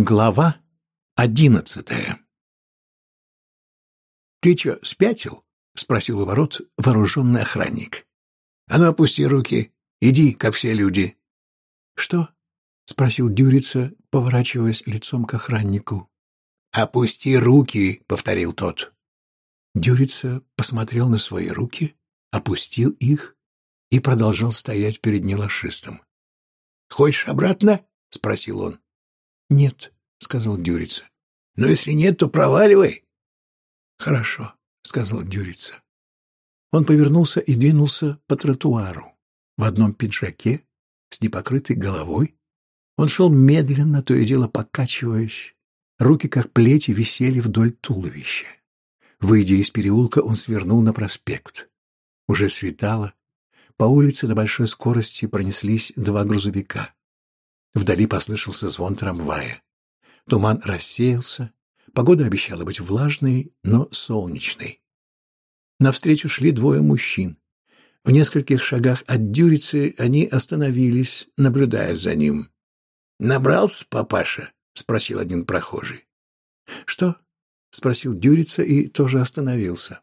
Глава одиннадцатая «Ты чё, спятил?» — спросил у ворот вооруженный охранник. «А ну, опусти руки. Иди, как все люди». «Что?» — спросил Дюрица, поворачиваясь лицом к охраннику. «Опусти руки», — повторил тот. Дюрица посмотрел на свои руки, опустил их и продолжал стоять перед нелашистом. «Хочешь обратно?» — спросил он. «Нет», — сказал Дюрица. «Но если нет, то проваливай». «Хорошо», — сказал Дюрица. Он повернулся и двинулся по тротуару. В одном пиджаке, с непокрытой головой. Он шел медленно, то и дело покачиваясь. Руки, как плети, висели вдоль туловища. Выйдя из переулка, он свернул на проспект. Уже светало. По улице на большой скорости пронеслись два грузовика. Вдали послышался звон трамвая. Туман рассеялся, погода обещала быть влажной, но солнечной. Навстречу шли двое мужчин. В нескольких шагах от Дюрицы они остановились, наблюдая за ним. «Набрался, папаша?» — спросил один прохожий. «Что?» — спросил Дюрица и тоже остановился.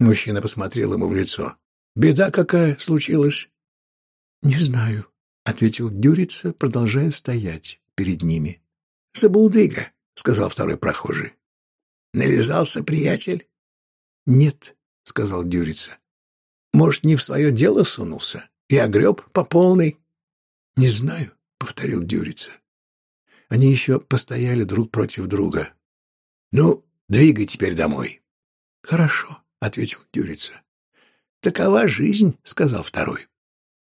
Мужчина посмотрел ему в лицо. «Беда какая случилась?» «Не знаю», — ответил Дюрица, продолжая стоять перед ними. «Забулдыга», — сказал второй прохожий. «Нализался приятель?» «Нет», — сказал Дюрица. «Может, не в свое дело сунулся и огреб по полной?» «Не знаю», — повторил Дюрица. Они еще постояли друг против друга. «Ну, двигай теперь домой». «Хорошо», — ответил Дюрица. «Такова жизнь», — сказал второй.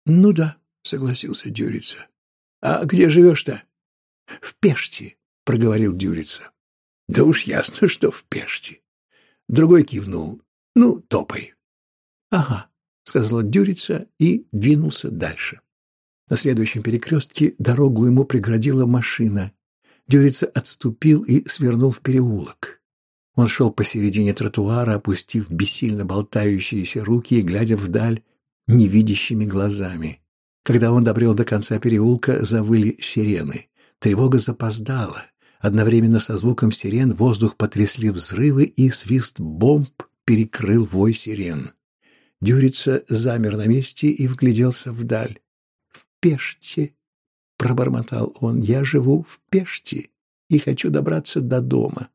«Ну да», согласился Дюрица. А где живешь-то? В Пеште, проговорил Дюрица. Да уж ясно, что в Пеште. Другой кивнул. Ну, топай. Ага, сказала Дюрица и двинулся дальше. На следующем перекрестке дорогу ему преградила машина. Дюрица отступил и свернул в переулок. Он шел посередине тротуара, опустив бессильно болтающиеся руки и глядя вдаль невидящими глазами. Когда он добрел до конца переулка, завыли сирены. Тревога запоздала. Одновременно со звуком сирен воздух потрясли взрывы, и свист бомб перекрыл вой сирен. Дюрица замер на месте и вгляделся вдаль. «В Пеште!» — пробормотал он. «Я живу в Пеште и хочу добраться до дома.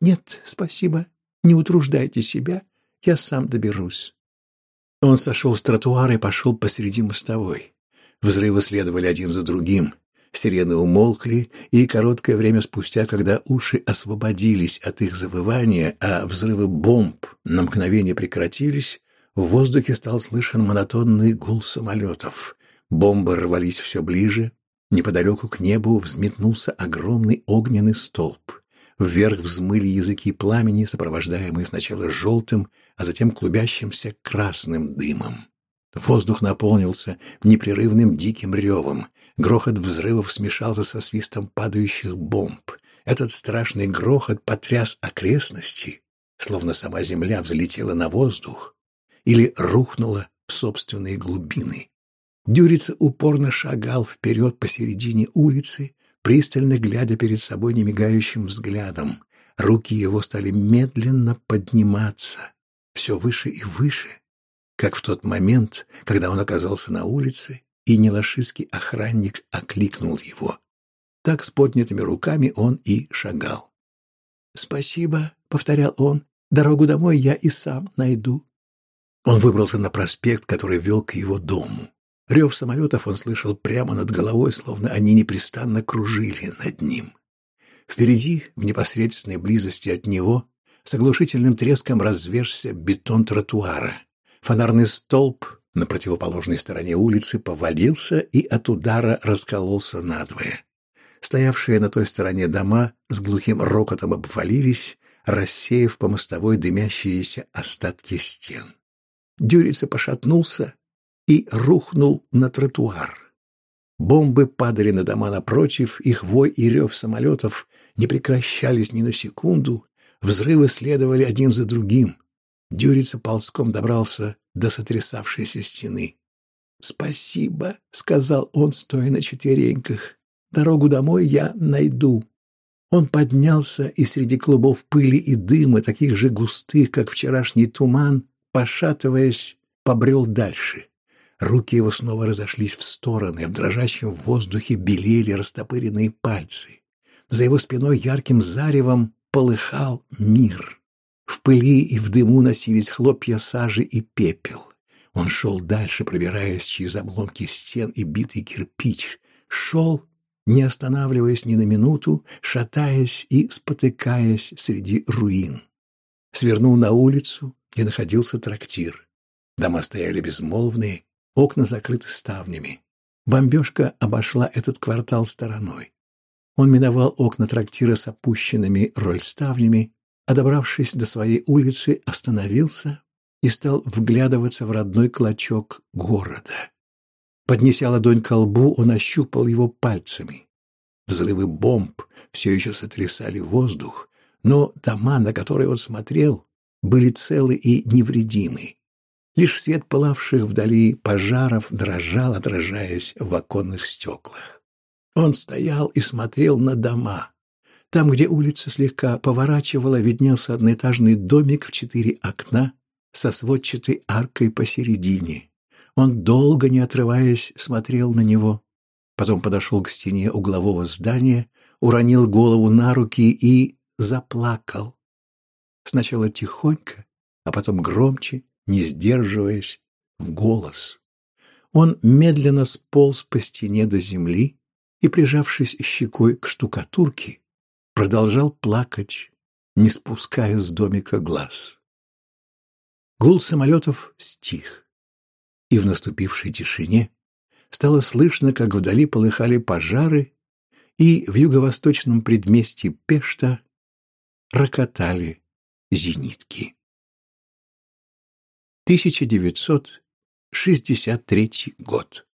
Нет, спасибо, не утруждайте себя, я сам доберусь». Он сошел с тротуара и пошел посреди мостовой. Взрывы следовали один за другим. Сирены умолкли, и короткое время спустя, когда уши освободились от их завывания, а взрывы бомб на мгновение прекратились, в воздухе стал слышен монотонный гул самолетов. Бомбы рвались все ближе. Неподалеку к небу взметнулся огромный огненный столб. Вверх взмыли языки пламени, сопровождаемые сначала желтым, а затем клубящимся красным дымом. Воздух наполнился непрерывным диким ревом. Грохот взрывов смешался со свистом падающих бомб. Этот страшный грохот потряс окрестности, словно сама земля взлетела на воздух или рухнула в собственные глубины. Дюрица упорно шагал вперед посередине улицы, пристально глядя перед собой немигающим взглядом. Руки его стали медленно подниматься, все выше и выше, как в тот момент, когда он оказался на улице, и нелашистский охранник окликнул его. Так с поднятыми руками он и шагал. «Спасибо», — повторял он, — «дорогу домой я и сам найду». Он выбрался на проспект, который вел к его дому. Рев самолетов он слышал прямо над головой, словно они непрестанно кружили над ним. Впереди, в непосредственной близости от него, с оглушительным треском разверзся бетон тротуара — Фонарный столб на противоположной стороне улицы повалился и от удара раскололся надвое. Стоявшие на той стороне дома с глухим рокотом обвалились, рассеяв по мостовой дымящиеся остатки стен. Дюрица пошатнулся и рухнул на тротуар. Бомбы падали на дома напротив, их вой и рев самолетов не прекращались ни на секунду, взрывы следовали один за другим. Дюрица ползком добрался до сотрясавшейся стены. «Спасибо», — сказал он, стоя на четвереньках. «Дорогу домой я найду». Он поднялся и среди клубов пыли и дыма, таких же густых, как вчерашний туман, пошатываясь, побрел дальше. Руки его снова разошлись в стороны, в дрожащем воздухе белели растопыренные пальцы. За его спиной ярким заревом полыхал мир. В пыли и в дыму носились хлопья сажи и пепел. Он шел дальше, пробираясь через обломки стен и битый кирпич. Шел, не останавливаясь ни на минуту, шатаясь и спотыкаясь среди руин. Свернул на улицу, где находился трактир. Дома стояли безмолвные, окна закрыты ставнями. Бомбежка обошла этот квартал стороной. Он миновал окна трактира с опущенными рольставнями, а добравшись до своей улицы, остановился и стал вглядываться в родной клочок города. Поднеся ладонь к лбу, он ощупал его пальцами. Взрывы бомб все еще сотрясали воздух, но дома, на которые он смотрел, были целы и невредимы. Лишь свет пылавших вдали пожаров дрожал, отражаясь в оконных стеклах. Он стоял и смотрел на дома. Там, где улица слегка поворачивала, виднелся одноэтажный домик в четыре окна со сводчатой аркой посередине. Он, долго не отрываясь, смотрел на него. Потом подошел к стене углового здания, уронил голову на руки и заплакал. Сначала тихонько, а потом громче, не сдерживаясь, в голос. Он медленно сполз по стене до земли и, прижавшись щекой к штукатурке, продолжал плакать, не спуская с домика глаз. Гул самолетов стих, и в наступившей тишине стало слышно, как вдали полыхали пожары, и в юго-восточном предместье Пешта рокотали зенитки. 1963 год.